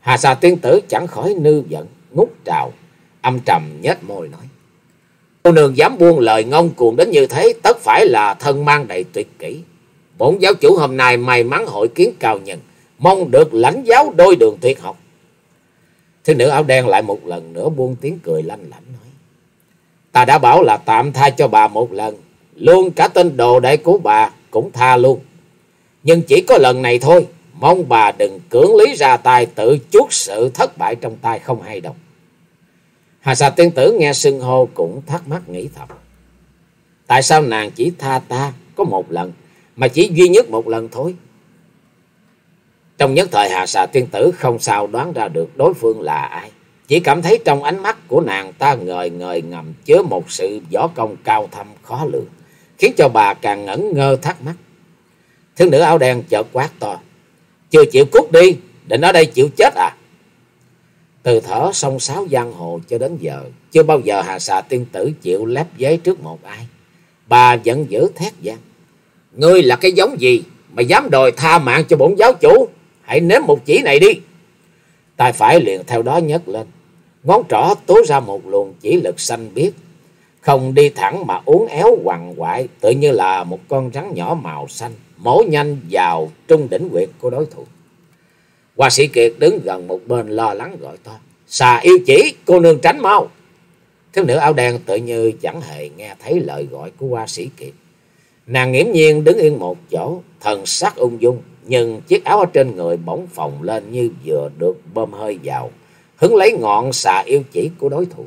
Hà xà tiên tử chẳng khỏi nư giận, ngút trào, âm trầm nhếch môi nói. Cô nương dám buông lời ngông cuồng đến như thế, tất phải là thân mang đầy tuyệt kỹ. Bổn giáo chủ hôm nay may mắn hội kiến cao nhân, mong được lãnh giáo đôi đường tuyệt học. Thiếu nữ áo đen lại một lần nữa buông tiếng cười lanh lảnh nói. Ta đã bảo là tạm tha cho bà một lần, luôn cả tên đồ đệ của bà cũng tha luôn. Nhưng chỉ có lần này thôi, mong bà đừng cưỡng lý ra tay tự chuốt sự thất bại trong tay không hay đâu. Hà xà tiên tử nghe sưng hô cũng thắc mắc nghĩ thầm. Tại sao nàng chỉ tha ta có một lần, mà chỉ duy nhất một lần thôi? Trong nhất thời Hà xà tiên tử không sao đoán ra được đối phương là ai. Chỉ cảm thấy trong ánh mắt của nàng ta ngời ngời ngầm chứa một sự võ công cao thâm khó lường, khiến cho bà càng ngẩn ngơ thắc mắc. Thiếu nữ áo đen chợt quát to. Chưa chịu cút đi, định ở đây chịu chết à? Từ thở sông sáo giang hồ cho đến giờ, chưa bao giờ Hà xà tiên tử chịu lép giấy trước một ai. Bà vẫn giữ thét gian. Ngươi là cái giống gì mà dám đòi tha mạng cho bổn giáo chủ? Hãy nếm một chỉ này đi. Tay phải liền theo đó nhấc lên. Ngón trỏ tố ra một luồng chỉ lực xanh biếc. Không đi thẳng mà uốn éo quằn quại, tự như là một con rắn nhỏ màu xanh, mổ nhanh vào trung đỉnh quyệt của đối thủ. Hoa sĩ Kiệt đứng gần một bên lo lắng gọi to. Xà yêu chỉ, cô nương tránh mau. Thiếu nữ áo đen tự như chẳng hề nghe thấy lời gọi của hoa sĩ Kiệt. Nàng nghiễm nhiên đứng yên một chỗ, thần sắc ung dung, nhưng chiếc áo ở trên người bỗng phồng lên như vừa được bơm hơi vào, hứng lấy ngọn xà yêu chỉ của đối thủ.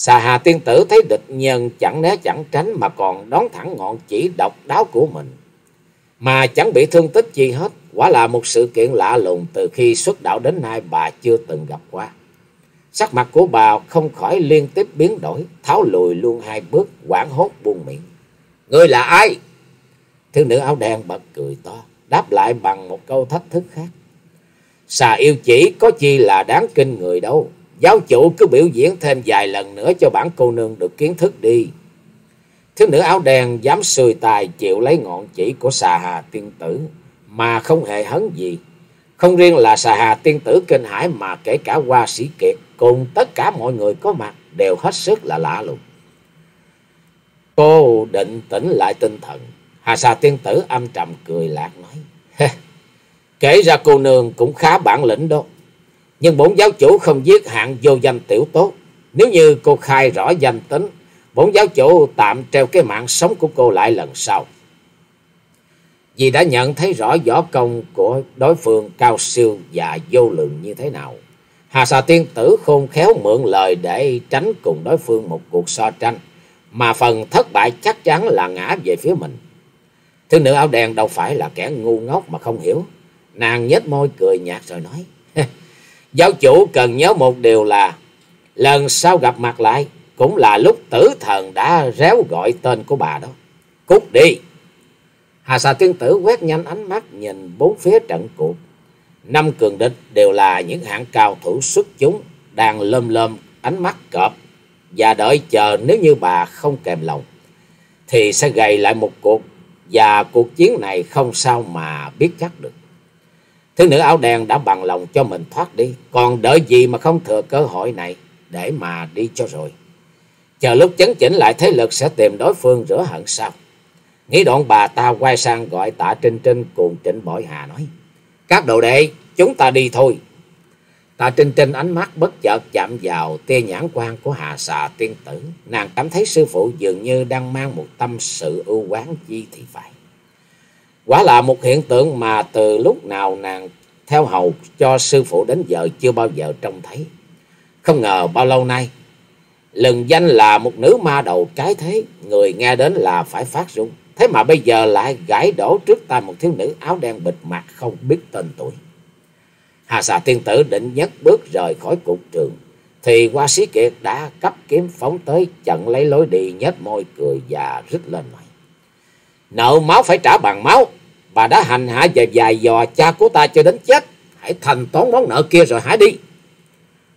Xà hà tiên tử thấy địch nhân chẳng né chẳng tránh mà còn đón thẳng ngọn chỉ độc đáo của mình. Mà chẳng bị thương tích gì hết, quả là một sự kiện lạ lùng từ khi xuất đạo đến nay bà chưa từng gặp qua. Sắc mặt của bà không khỏi liên tiếp biến đổi, tháo lùi luôn hai bước, quảng hốt buông miệng. Ngươi là ai? Thiếu nữ áo đen bật cười to, đáp lại bằng một câu thách thức khác. Xà yêu chỉ có chi là đáng kinh người đâu. Giáo chủ cứ biểu diễn thêm vài lần nữa cho bản cô nương được kiến thức đi. Thiếu nữ áo đen dám sười tài chịu lấy ngọn chỉ của xà hà tiên tử, mà không hề hấn gì. Không riêng là xà hà tiên tử kinh hải mà kể cả hoa sĩ kiệt cùng tất cả mọi người có mặt đều hết sức là lạ lùng. Cô định tỉnh lại tinh thần. Hà xà tiên tử âm trầm cười lạc nói. Kể ra cô nương cũng khá bản lĩnh đó. Nhưng bổn giáo chủ không giết hạng vô danh tiểu tốt. Nếu như cô khai rõ danh tính, bổn giáo chủ tạm treo cái mạng sống của cô lại lần sau. Vì đã nhận thấy rõ võ công của đối phương cao siêu và vô lượng như thế nào. Hà xà tiên tử khôn khéo mượn lời để tránh cùng đối phương một cuộc so tranh. Mà phần thất bại chắc chắn là ngã về phía mình. Thứ nữ áo đen đâu phải là kẻ ngu ngốc mà không hiểu. Nàng nhếch môi cười nhạt rồi nói. Giáo chủ cần nhớ một điều là, lần sau gặp mặt lại cũng là lúc tử thần đã réo gọi tên của bà đó. Cút đi. Hà xà tiên tử quét nhanh ánh mắt nhìn bốn phía trận cuộc. Năm cường địch đều là những hạng cao thủ xuất chúng đang lơm lơm ánh mắt cọp và đợi chờ nếu như bà không kèm lòng thì sẽ gầy lại một cuộc và cuộc chiến này không sao mà biết chắc được. Thiếu nữ áo đen đã bằng lòng cho mình thoát đi, còn đợi gì mà không thừa cơ hội này để mà đi cho rồi. Chờ lúc chấn chỉnh lại thế lực sẽ tìm đối phương rửa hận sao. Nghĩ đoạn bà ta quay sang gọi tạ Trinh Trinh cùng Trịnh Bội Hà nói. Các đồ đệ, chúng ta đi thôi. Tạ Trinh Trinh ánh mắt bất chợt chạm vào tia nhãn quan của Hà xà tiên tử. Nàng cảm thấy sư phụ dường như đang mang một tâm sự ưu quán chi thì phải. Quả là một hiện tượng mà từ lúc nào nàng theo hầu cho sư phụ đến giờ chưa bao giờ trông thấy. Không ngờ bao lâu nay, lừng danh là một nữ ma đầu cái thế, người nghe đến là phải phát rung, Thế mà bây giờ lại gãi đổ trước tay một thiếu nữ áo đen bịt mặt không biết tên tuổi. Hà xà tiên tử định nhất bước rời khỏi cục trường. Thì qua sĩ kiệt đã cấp kiếm phóng tới chặn lấy lối đi nhếch môi cười và rít lên nói. Nợ máu phải trả bằng máu. Bà đã hành hạ và dài dò cha của ta cho đến chết. Hãy thành toán món nợ kia rồi hãy đi.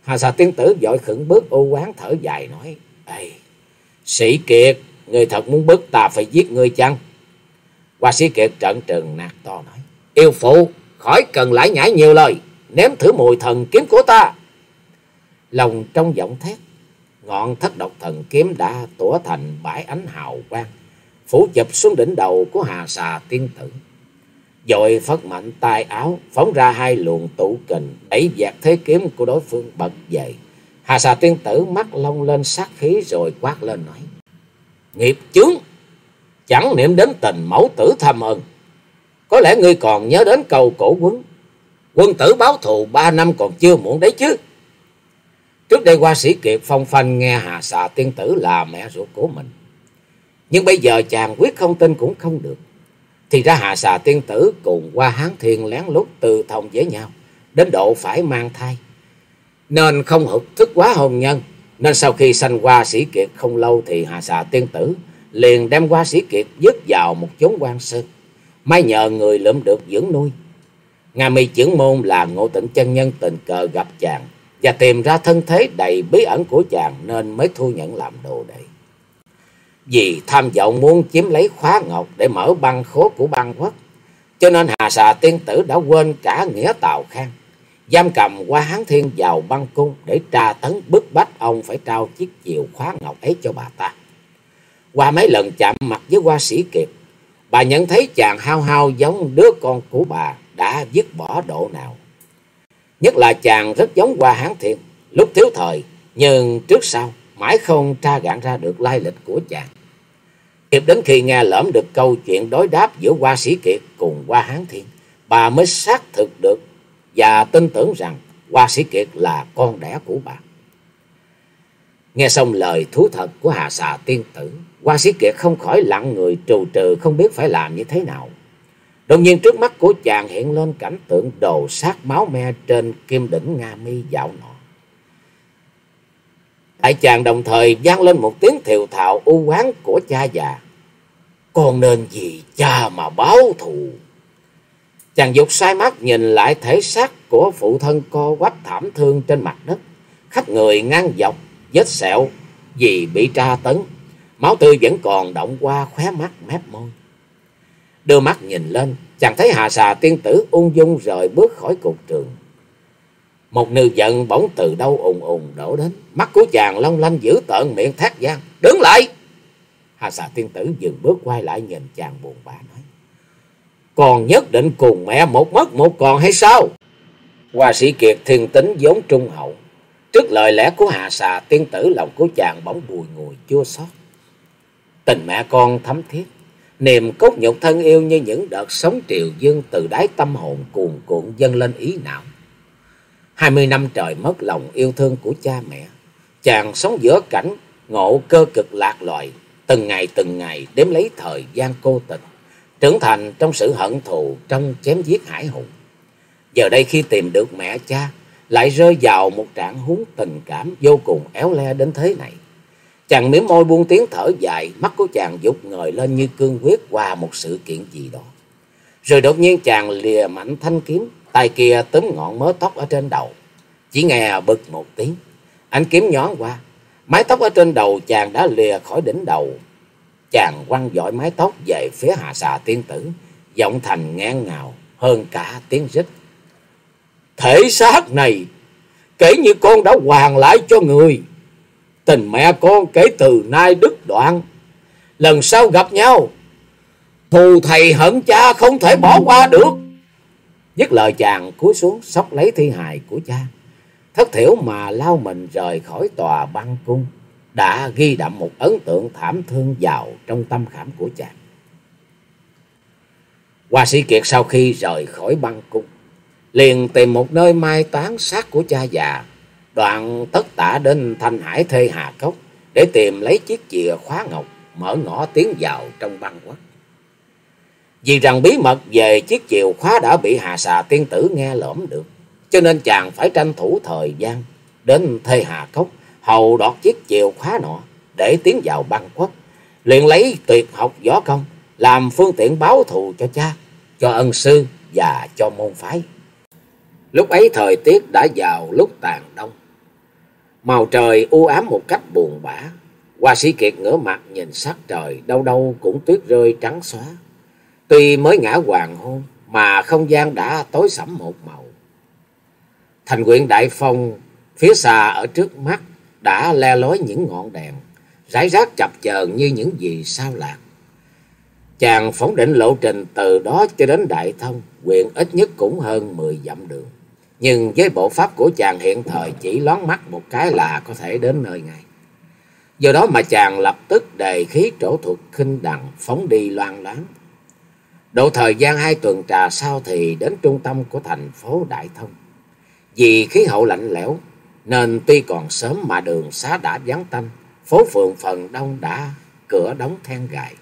Hà xà tiên tử vội khẩn bước u quán thở dài nói. Ê, sĩ kiệt, người thật muốn bức ta phải giết ngươi chăng? Hoa sĩ kiệt trận trừng nạt to nói. Yêu phụ, khỏi cần lãi nhãi nhiều lời. Ném thử mùi thần kiếm của ta. Lòng trong giọng thét. Ngọn thất độc thần kiếm đã tủa thành bãi ánh hào quang. Phủ chụp xuống đỉnh đầu của hà xà tiên tử. Rồi phất mạnh tay áo, phóng ra hai luồng tụ kình, đẩy dạt thế kiếm của đối phương bật dậy. Hà xà tiên tử mắt long lên sát khí rồi quát lên nói. Nghiệp chướng, chẳng niệm đến tình mẫu tử thầm ơn. Có lẽ ngươi còn nhớ đến câu cổ quấn. Quân tử báo thù ba năm còn chưa muộn đấy chứ. Trước đây qua sĩ kiệt phong phanh nghe hà xà tiên tử là mẹ ruột của mình. Nhưng bây giờ chàng quyết không tin cũng không được. Thì ra hà xà tiên tử cùng qua hán thiên lén lút từ thông với nhau. Đến độ phải mang thai. Nên không hợp thức quá hôn nhân. Nên sau khi sanh qua sĩ kiệt không lâu thì hà xà tiên tử liền đem qua sĩ kiệt dứt vào một chốn quan sơn. May nhờ người lượm được dưỡng nuôi. Nga mi trưởng môn là ngộ tịnh chân nhân tình cờ gặp chàng và tìm ra thân thế đầy bí ẩn của chàng nên mới thu nhận làm đồ đệ. Vì tham vọng muốn chiếm lấy khóa ngọc để mở băng khố của băng quốc, cho nên Hà Xà tiên tử đã quên cả nghĩa tào khang, giam cầm qua hán thiên vào băng cung để tra tấn bức bách ông phải trao chiếc chiều khóa ngọc ấy cho bà ta. Qua mấy lần chạm mặt với hoa sĩ kiệt, bà nhận thấy chàng hao hao giống đứa con của bà đã dứt bỏ độ nào. Nhất là chàng rất giống qua hán thiên lúc thiếu thời, nhưng trước sau mãi không tra gạn ra được lai lịch của chàng tiếp đến khi nghe lỡm được câu chuyện đối đáp giữa hoa sĩ kiệt cùng hoa hán thiên, bà mới xác thực được và tin tưởng rằng hoa sĩ kiệt là con đẻ của bà. Nghe xong lời thú thật của Hà xà tiên tử, hoa sĩ kiệt không khỏi lặng người trù trừ không biết phải làm như thế nào. Đột nhiên trước mắt của chàng hiện lên cảnh tượng đồ sát máu me trên kim đỉnh Nga mi dạo nọ. Tại chàng đồng thời vang lên một tiếng thiều thạo u quán của cha già. Con nên vì cha mà báo thù. Chàng dục sai mắt nhìn lại thể xác của phụ thân co quắp thảm thương trên mặt đất. Khắp người ngang dọc, vết sẹo vì bị tra tấn. Máu tươi vẫn còn động qua khóe mắt mép môi. Đưa mắt nhìn lên, chàng thấy hà xà tiên tử ung dung rời bước khỏi cục trường. Một nữ giận bỗng từ đâu ùng ùng đổ đến. Mắt của chàng long lanh giữ tợn, miệng thét gian. Đứng lại! Hà xà tiên tử dừng bước quay lại nhìn chàng buồn bã nói. Còn nhất định cùng mẹ một mất một còn hay sao? Hoa sĩ Kiệt thiên tính vốn trung hậu. Trước lời lẽ của Hà xà, tiên tử lòng của chàng bỗng bùi ngùi, chua xót. Tình mẹ con thấm thiết. Niềm cốt nhục thân yêu như những đợt sóng triều dương từ đáy tâm hồn cuồn cuộn dâng lên ý não. Hai mươi năm trời mất lòng yêu thương của cha mẹ. Chàng sống giữa cảnh ngộ cơ cực lạc loài, từng ngày từng ngày đếm lấy thời gian cô tịch, trưởng thành trong sự hận thù, trong chém giết hải hùng. Giờ đây khi tìm được mẹ cha, lại rơi vào một trạng huống tình cảm vô cùng éo le đến thế này. Chàng mỉm môi buông tiếng thở dài, mắt của chàng dục ngời lên như cương quyết qua một sự kiện gì đó. Rồi đột nhiên chàng lìa mạnh thanh kiếm, tay kia túm ngọn mớ tóc ở trên đầu. Chỉ nghe bực một tiếng, anh kiếm nhón qua, mái tóc ở trên đầu chàng đã lìa khỏi đỉnh đầu. Chàng quăng dõi mái tóc về phía hạ xà tiên tử, giọng thành ngang ngào hơn cả tiếng rít. Thể xác này, kể như con đã hoàn lại cho người. Tình mẹ con kể từ nay đứt đoạn. Lần sau gặp nhau, thù thầy hận cha không thể bỏ qua được. Dứt lời chàng cúi xuống sóc lấy thi hài của cha. Thất thiểu mà lao mình rời khỏi tòa băng cung. Đã ghi đậm một ấn tượng thảm thương vào trong tâm khảm của chàng. Hoa sĩ Kiệt sau khi rời khỏi băng cung. Liền tìm một nơi mai tán xác của cha già. Đoạn tất tả đến thanh hải thê hà cốc. Để tìm lấy chiếc chìa khóa ngọc mở ngõ tiến vào trong băng quốc. Vì rằng bí mật về chiếc chìa khóa đã bị Hà Xà tiên tử nghe lỡm được, cho nên chàng phải tranh thủ thời gian đến Thê Hà Cốc hầu đoạt chiếc chìa khóa nọ để tiến vào băng quốc, liền lấy tuyệt học võ công làm phương tiện báo thù cho cha, cho ân sư và cho môn phái. Lúc ấy thời tiết đã vào lúc tàn đông. Màu trời u ám một cách buồn bã. Hoa sĩ Kiệt ngửa mặt nhìn sắc trời, đâu đâu cũng tuyết rơi trắng xóa. Tuy mới ngã hoàng hôn, mà không gian đã tối sẫm một màu. Thành quyện Đại Phong, phía xa ở trước mắt, đã le lói những ngọn đèn, rải rác chập chờn như những gì sao lạc. Chàng phóng định lộ trình từ đó cho đến Đại Thông, quyện ít nhất cũng hơn 10 dặm đường. Nhưng với bộ pháp của chàng hiện thời chỉ lón mắt một cái là có thể đến nơi ngay. Do đó mà chàng lập tức đề khí trổ thuật khinh đằng phóng đi loan loáng. Độ thời gian hai tuần trà sau thì đến trung tâm của thành phố Đại Thông. Vì khí hậu lạnh lẽo nên tuy còn sớm mà đường xá đã vắng tanh, phố phường phần đông đã cửa đóng then gài.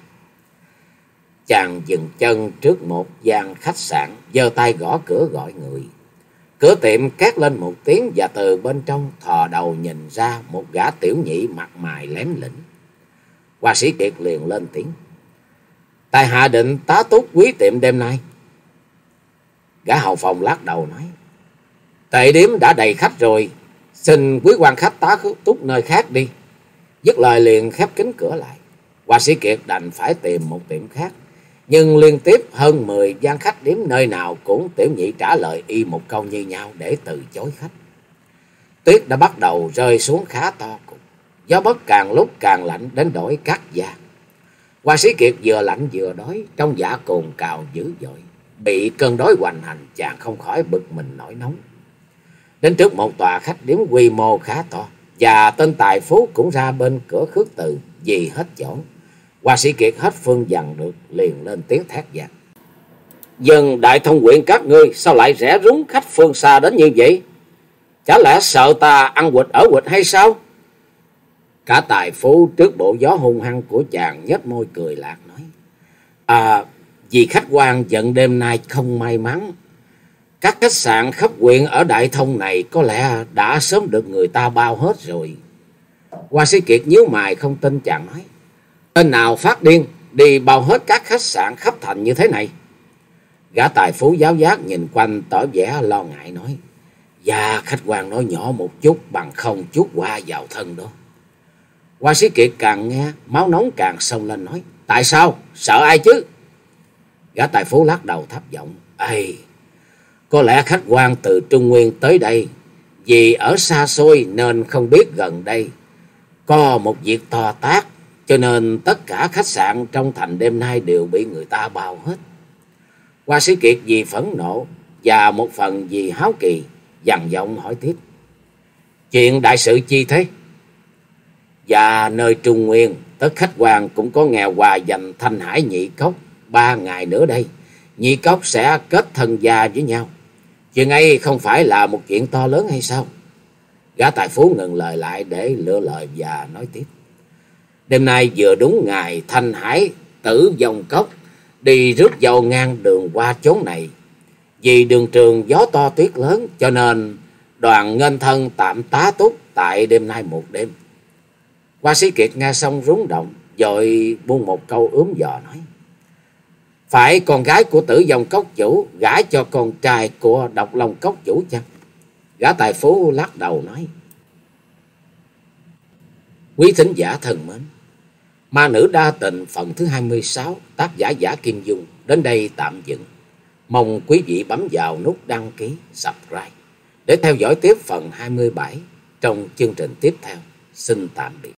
Chàng dừng chân trước một gian khách sạn, giơ tay gõ cửa gọi người. Cửa tiệm két lên một tiếng và từ bên trong thò đầu nhìn ra một gã tiểu nhị mặt mày lém lĩnh. Hoa sĩ Kiệt liền lên tiếng. Tại hạ định tá túc quý tiệm đêm nay. Gã hầu phòng lắc đầu nói. Tệ điếm đã đầy khách rồi. Xin quý quan khách tá túc nơi khác đi. Dứt lời liền khép kính cửa lại. Hoa sĩ Kiệt đành phải tìm một tiệm khác. Nhưng liên tiếp hơn 10 gian khách điếm nơi nào cũng tiểu nhị trả lời y một câu như nhau để từ chối khách. Tuyết đã bắt đầu rơi xuống khá to cục. Gió bất càng lúc càng lạnh đến đổi cắt da. Hoa sĩ Kiệt vừa lạnh vừa đói, trong dạ cồn cào dữ dội. Bị cơn đói hoành hành, chàng không khỏi bực mình nổi nóng. Đến trước một tòa khách điếm quy mô khá to, và tên tài phú cũng ra bên cửa khước từ vì hết chỗ. Hoa sĩ Kiệt hết phương dằn được, liền lên tiếng thét giặc. Dân đại thông quyện các ngươi sao lại rẽ rúng khách phương xa đến như vậy? Chả lẽ sợ ta ăn quịch ở quịch hay sao? Cả tài phú trước bộ gió hung hăng của chàng nhếch môi cười lạc nói. À, vì khách quan giận đêm nay không may mắn. Các khách sạn khắp quyện ở Đại Thông này có lẽ đã sớm được người ta bao hết rồi. Hoa sĩ Kiệt nhíu mày không tin chàng nói. Tên nào phát điên đi bao hết các khách sạn khắp thành như thế này? Gã tài phú giáo giác nhìn quanh tỏ vẻ lo ngại nói. Dạ khách quan nói nhỏ một chút bằng không chút qua vào thân đó. Hoa sĩ kiệt càng nghe máu nóng càng sông lên nói. Tại sao? Sợ ai chứ? Gã tài phú lắc đầu thấp giọng. Ây, có lẽ khách quan từ Trung Nguyên tới đây. Vì ở xa xôi nên không biết gần đây. Có một việc to tác cho nên tất cả khách sạn trong thành đêm nay đều bị người ta bao hết. Hoa sĩ Kiệt vì phẫn nộ và một phần vì háo kỳ, dằn giọng hỏi tiếp. Chuyện đại sự chi thế? Và nơi Trung Nguyên, tất khách quan cũng có nghèo hòa dành thanh hải nhị cốc. Ba ngày nữa đây, nhị cốc sẽ kết thân gia với nhau. Chuyện ấy không phải là một chuyện to lớn hay sao? Gã tài phú ngừng lời lại để lựa lời và nói tiếp. Đêm nay vừa đúng ngày Thanh Hải tử dòng cốc đi rước dầu ngang đường qua chốn này. Vì đường trường gió to tuyết lớn cho nên đoàn ngân thân tạm tá túc tại đêm nay một đêm. Hoa sĩ Kiệt nghe xong rúng động, rồi buông một câu ướm dò nói. Phải con gái của tử dòng cốc chủ gả cho con trai của độc lòng cốc chủ chăng? Gã tài phú lắc đầu nói. Quý thính giả thần mến, Ma nữ đa tình phần thứ 26, tác giả Giả Kim Dung đến đây tạm dừng. Mong quý vị bấm vào nút đăng ký, subscribe để theo dõi tiếp phần 27 trong chương trình tiếp theo. Xin tạm biệt.